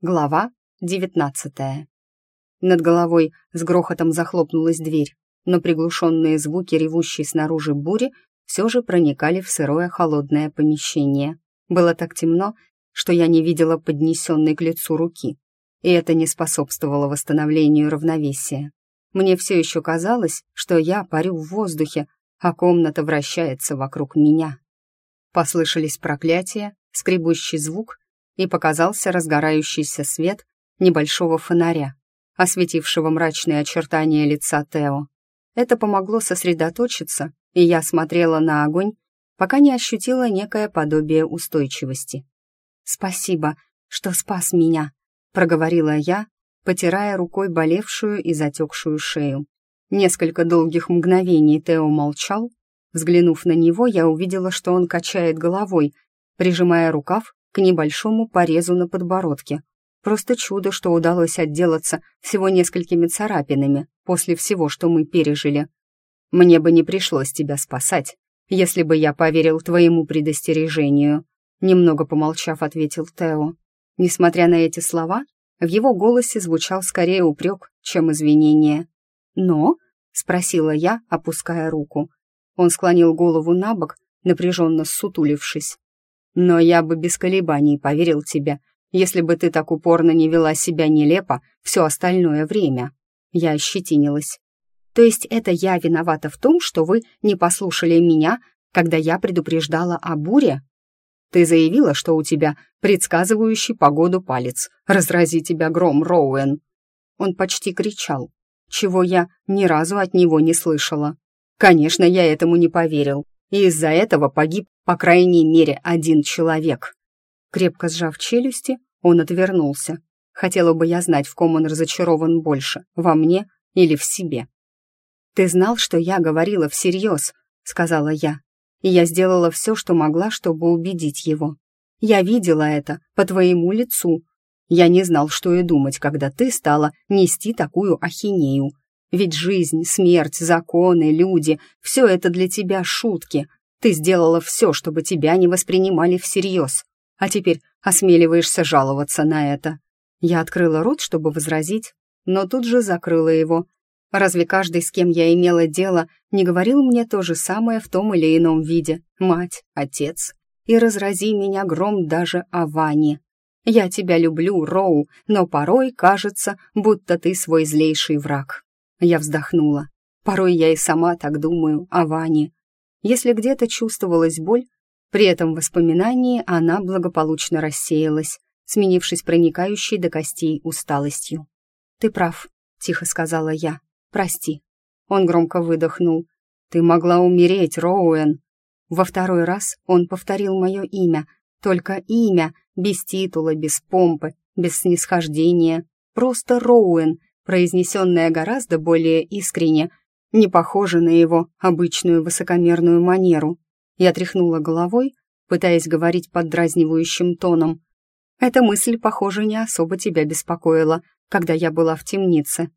Глава девятнадцатая. Над головой с грохотом захлопнулась дверь, но приглушенные звуки ревущей снаружи бури все же проникали в сырое холодное помещение. Было так темно, что я не видела поднесенной к лицу руки, и это не способствовало восстановлению равновесия. Мне все еще казалось, что я парю в воздухе, а комната вращается вокруг меня. Послышались проклятия, скребущий звук и показался разгорающийся свет небольшого фонаря, осветившего мрачные очертания лица Тео. Это помогло сосредоточиться, и я смотрела на огонь, пока не ощутила некое подобие устойчивости. «Спасибо, что спас меня», — проговорила я, потирая рукой болевшую и затекшую шею. Несколько долгих мгновений Тео молчал. Взглянув на него, я увидела, что он качает головой, прижимая рукав к небольшому порезу на подбородке. Просто чудо, что удалось отделаться всего несколькими царапинами после всего, что мы пережили. Мне бы не пришлось тебя спасать, если бы я поверил твоему предостережению», немного помолчав, ответил Тео. Несмотря на эти слова, в его голосе звучал скорее упрек, чем извинение. «Но?» — спросила я, опуская руку. Он склонил голову на бок, напряженно ссутулившись. Но я бы без колебаний поверил тебе, если бы ты так упорно не вела себя нелепо все остальное время. Я ощетинилась. То есть это я виновата в том, что вы не послушали меня, когда я предупреждала о буре? Ты заявила, что у тебя предсказывающий погоду палец. Разрази тебя гром, Роуэн. Он почти кричал, чего я ни разу от него не слышала. Конечно, я этому не поверил, и из-за этого погиб по крайней мере один человек. Крепко сжав челюсти, он отвернулся. Хотела бы я знать, в ком он разочарован больше, во мне или в себе. «Ты знал, что я говорила всерьез», — сказала я. И я сделала все, что могла, чтобы убедить его. Я видела это по твоему лицу. Я не знал, что и думать, когда ты стала нести такую ахинею. Ведь жизнь, смерть, законы, люди — все это для тебя шутки. Ты сделала все, чтобы тебя не воспринимали всерьез. А теперь осмеливаешься жаловаться на это. Я открыла рот, чтобы возразить, но тут же закрыла его. Разве каждый, с кем я имела дело, не говорил мне то же самое в том или ином виде? Мать, отец. И разрази меня гром даже о Ване. Я тебя люблю, Роу, но порой кажется, будто ты свой злейший враг. Я вздохнула. Порой я и сама так думаю о Ване. Если где-то чувствовалась боль, при этом воспоминании она благополучно рассеялась, сменившись проникающей до костей усталостью. «Ты прав», — тихо сказала я. «Прости». Он громко выдохнул. «Ты могла умереть, Роуэн». Во второй раз он повторил мое имя, только имя, без титула, без помпы, без снисхождения. Просто Роуэн, произнесенное гораздо более искренне, не похоже на его обычную высокомерную манеру. Я тряхнула головой, пытаясь говорить поддразнивающим тоном. Эта мысль, похоже, не особо тебя беспокоила, когда я была в темнице.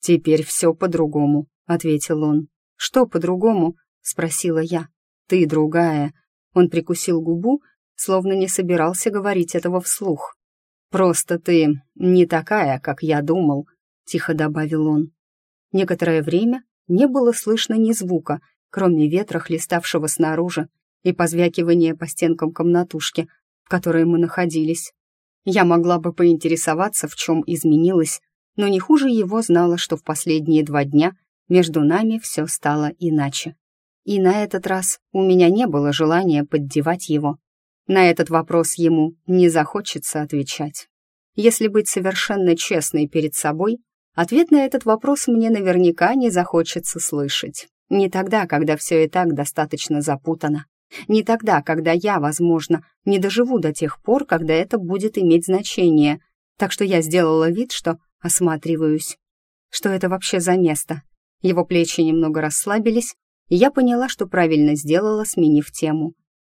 «Теперь все по-другому», — ответил он. «Что по-другому?» — спросила я. «Ты другая». Он прикусил губу, словно не собирался говорить этого вслух. «Просто ты не такая, как я думал», тихо добавил он. Некоторое время не было слышно ни звука, кроме ветра, хлеставшего снаружи, и позвякивания по стенкам комнатушки, в которой мы находились. Я могла бы поинтересоваться, в чем изменилось, но не хуже его знала, что в последние два дня между нами все стало иначе. И на этот раз у меня не было желания поддевать его. На этот вопрос ему не захочется отвечать. Если быть совершенно честной перед собой, Ответ на этот вопрос мне наверняка не захочется слышать. Не тогда, когда все и так достаточно запутано. Не тогда, когда я, возможно, не доживу до тех пор, когда это будет иметь значение. Так что я сделала вид, что осматриваюсь. Что это вообще за место? Его плечи немного расслабились, и я поняла, что правильно сделала, сменив тему.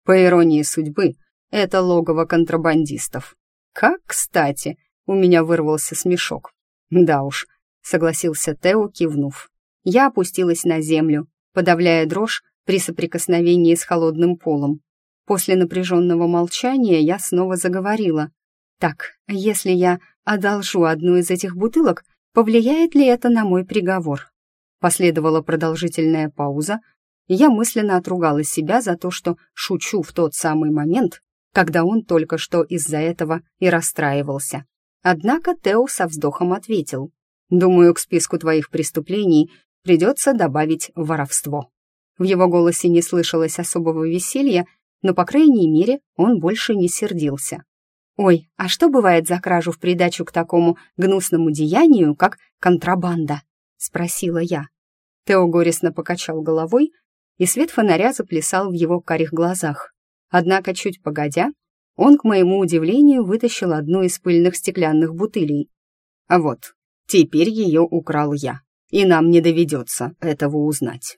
По иронии судьбы, это логово контрабандистов. Как кстати, у меня вырвался смешок. «Да уж», — согласился Тео, кивнув. Я опустилась на землю, подавляя дрожь при соприкосновении с холодным полом. После напряженного молчания я снова заговорила. «Так, если я одолжу одну из этих бутылок, повлияет ли это на мой приговор?» Последовала продолжительная пауза, и я мысленно отругала себя за то, что шучу в тот самый момент, когда он только что из-за этого и расстраивался. Однако Тео со вздохом ответил. «Думаю, к списку твоих преступлений придется добавить воровство». В его голосе не слышалось особого веселья, но, по крайней мере, он больше не сердился. «Ой, а что бывает за кражу в придачу к такому гнусному деянию, как контрабанда?» — спросила я. Тео горестно покачал головой, и свет фонаря заплясал в его карих глазах. Однако, чуть погодя, он, к моему удивлению, вытащил одну из пыльных стеклянных бутылей. А вот, теперь ее украл я, и нам не доведется этого узнать.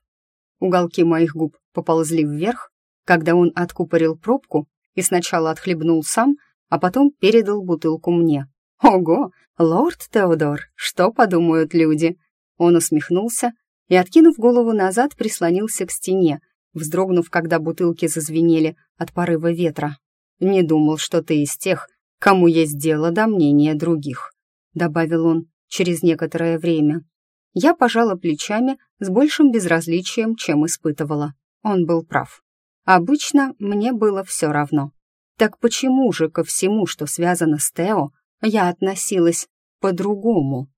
Уголки моих губ поползли вверх, когда он откупорил пробку и сначала отхлебнул сам, а потом передал бутылку мне. «Ого, лорд Теодор, что подумают люди?» Он усмехнулся и, откинув голову назад, прислонился к стене, вздрогнув, когда бутылки зазвенели от порыва ветра. «Не думал, что ты из тех, кому есть дело до мнения других», — добавил он через некоторое время. Я пожала плечами с большим безразличием, чем испытывала. Он был прав. Обычно мне было все равно. Так почему же ко всему, что связано с Тео, я относилась по-другому?